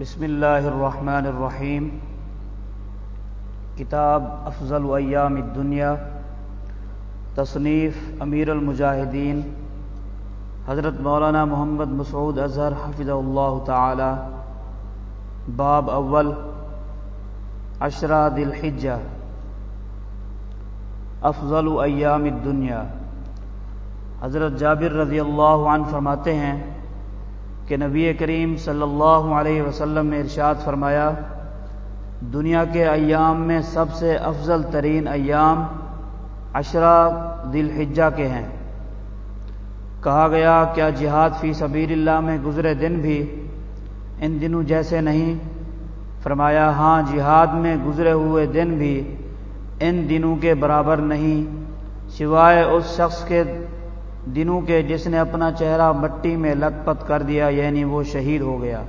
بسم اللہ الرحمن الرحیم کتاب افضل ایام الدنیا، تصنیف امیر المجاہدین، حضرت مولانا محمد مسعود اظہر حفظ اللہ تعالی، باب اول اشرا دل حجہ افضل ایام الدنیا۔ حضرت جابر رضی اللہ عنہ فرماتے ہیں کہ نبی کریم صلی اللہ علیہ وسلم نے ارشاد فرمایا، دنیا کے ایام میں سب سے افضل ترین ایام اشرا دل حجہ کے ہیں۔ کہا گیا، کیا جہاد فی سبیل اللہ میں گزرے دن بھی ان دنوں جیسے نہیں؟ فرمایا ہاں جہاد میں گزرے ہوئے دن بھی ان دنوں کے برابر نہیں، سوائے اس شخص کے دنوں کے جس نے اپنا چہرہ مٹی میں لت پت کر دیا یعنی وہ شہید ہو گیا۔